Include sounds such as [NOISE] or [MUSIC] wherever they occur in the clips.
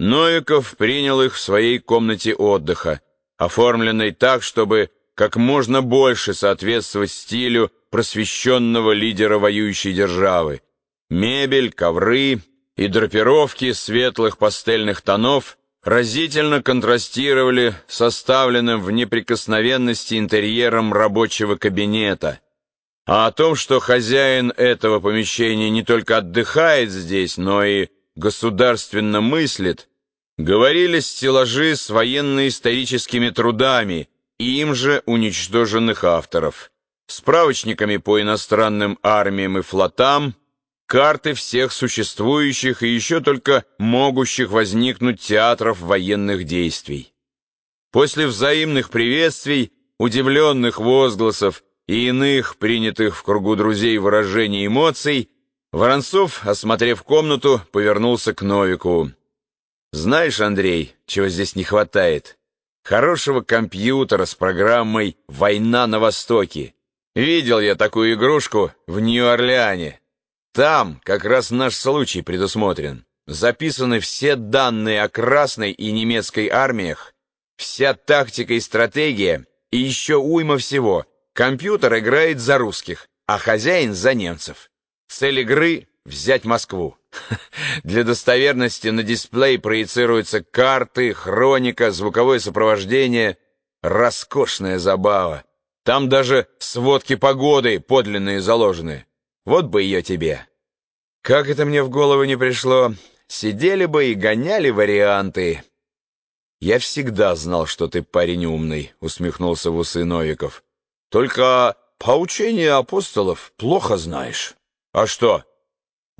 Новиков принял их в своей комнате отдыха, оформленной так, чтобы как можно больше соответствовать стилю просвещенного лидера воюющей державы. Мебель, ковры и драпировки светлых пастельных тонов разительно контрастировали с оставленным в неприкосновенности интерьером рабочего кабинета. А о том, что хозяин этого помещения не только отдыхает здесь, но и государственно мыслит, говорили стеллажи с военно-историческими трудами и им же уничтоженных авторов, справочниками по иностранным армиям и флотам, карты всех существующих и еще только могущих возникнуть театров военных действий. После взаимных приветствий, удивленных возгласов и иных, принятых в кругу друзей выражений эмоций, Воронцов, осмотрев комнату, повернулся к Новику. «Знаешь, Андрей, чего здесь не хватает? Хорошего компьютера с программой «Война на Востоке». Видел я такую игрушку в Нью-Орлеане. Там как раз наш случай предусмотрен. Записаны все данные о Красной и немецкой армиях, вся тактика и стратегия, и еще уйма всего. Компьютер играет за русских, а хозяин за немцев. Цель игры — взять Москву. [LAUGHS] Для достоверности на дисплей проецируются карты, хроника, звуковое сопровождение. Роскошная забава. Там даже сводки погоды подлинные заложены. Вот бы ее тебе. Как это мне в голову не пришло. Сидели бы и гоняли варианты. Я всегда знал, что ты парень умный, усмехнулся в усы Новиков. Только поучение апостолов плохо знаешь. А что?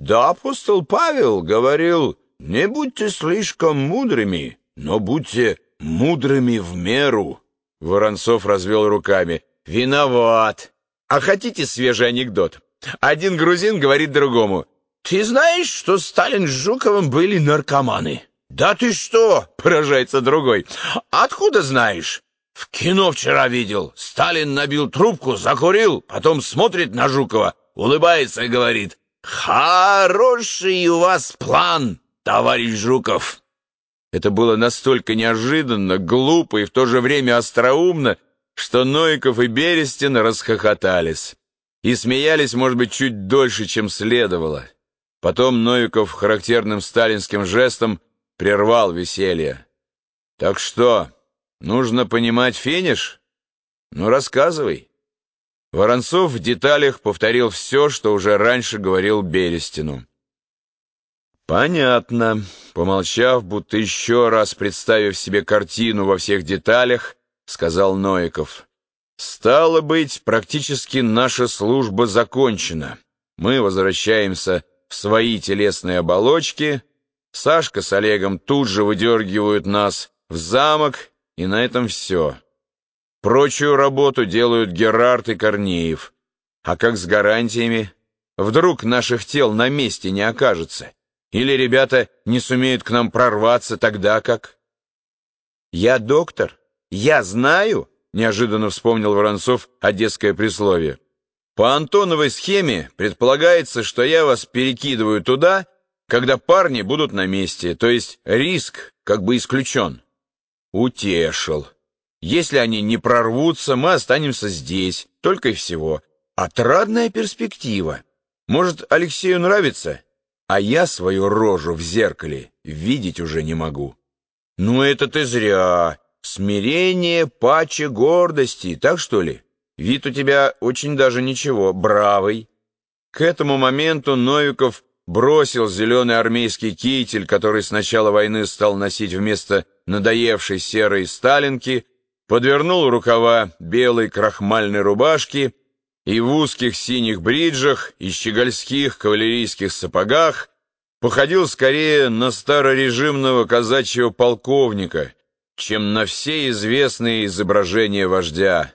Да апостол Павел говорил, не будьте слишком мудрыми, но будьте мудрыми в меру. Воронцов развел руками. Виноват. А хотите свежий анекдот? Один грузин говорит другому. Ты знаешь, что Сталин с Жуковым были наркоманы? Да ты что? Поражается другой. Откуда знаешь? В кино вчера видел. Сталин набил трубку, закурил, потом смотрит на Жукова, улыбается и говорит, «Хороший у вас план, товарищ Жуков!» Это было настолько неожиданно, глупо и в то же время остроумно, что Новиков и Берестин расхохотались. И смеялись, может быть, чуть дольше, чем следовало. Потом Новиков характерным сталинским жестом прервал веселье. «Так что, нужно понимать финиш? Ну, рассказывай». Воронцов в деталях повторил все, что уже раньше говорил Берестину. «Понятно», — помолчав, будто еще раз представив себе картину во всех деталях, сказал Ноиков. «Стало быть, практически наша служба закончена. Мы возвращаемся в свои телесные оболочки. Сашка с Олегом тут же выдергивают нас в замок, и на этом все». Прочую работу делают Герард и Корнеев. А как с гарантиями? Вдруг наших тел на месте не окажется? Или ребята не сумеют к нам прорваться тогда как? Я доктор, я знаю, неожиданно вспомнил Воронцов одесское присловие. По Антоновой схеме предполагается, что я вас перекидываю туда, когда парни будут на месте, то есть риск как бы исключен. Утешил. Если они не прорвутся, мы останемся здесь, только и всего. Отрадная перспектива. Может, Алексею нравится? А я свою рожу в зеркале видеть уже не могу. Ну, это ты зря. Смирение, паче гордости, так что ли? Вид у тебя очень даже ничего, бравый. К этому моменту Новиков бросил зеленый армейский китель, который с начала войны стал носить вместо надоевшей серой сталинки, подвернул рукава белой крахмальной рубашки и в узких синих бриджах и щегольских кавалерийских сапогах походил скорее на старорежимного казачьего полковника, чем на все известные изображения вождя.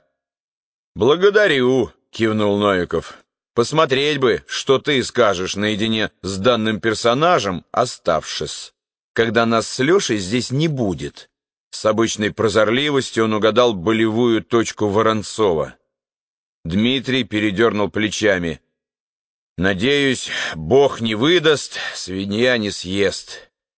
«Благодарю», — кивнул Новиков. «Посмотреть бы, что ты скажешь наедине с данным персонажем, оставшись, когда нас с Лешей здесь не будет». С обычной прозорливостью он угадал болевую точку Воронцова. Дмитрий передернул плечами. «Надеюсь, Бог не выдаст, свинья не съест.